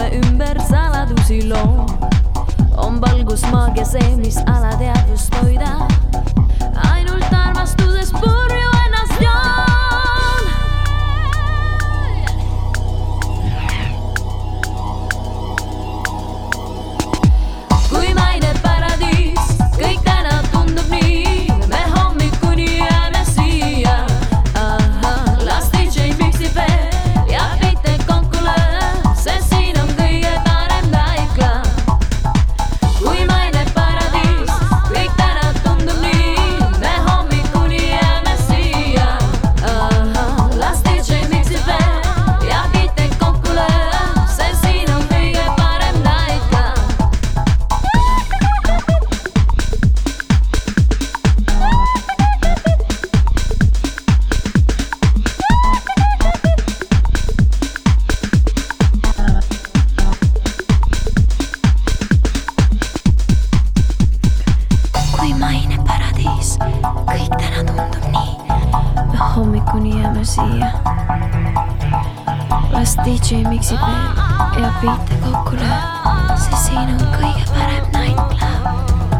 surve ümber saladusi loo. on valgus maagia see, mis alateadvust hoidab. minema siia. las DJ miksib veel ja biite kokku lööb, sest siin on kõige parem nightclub.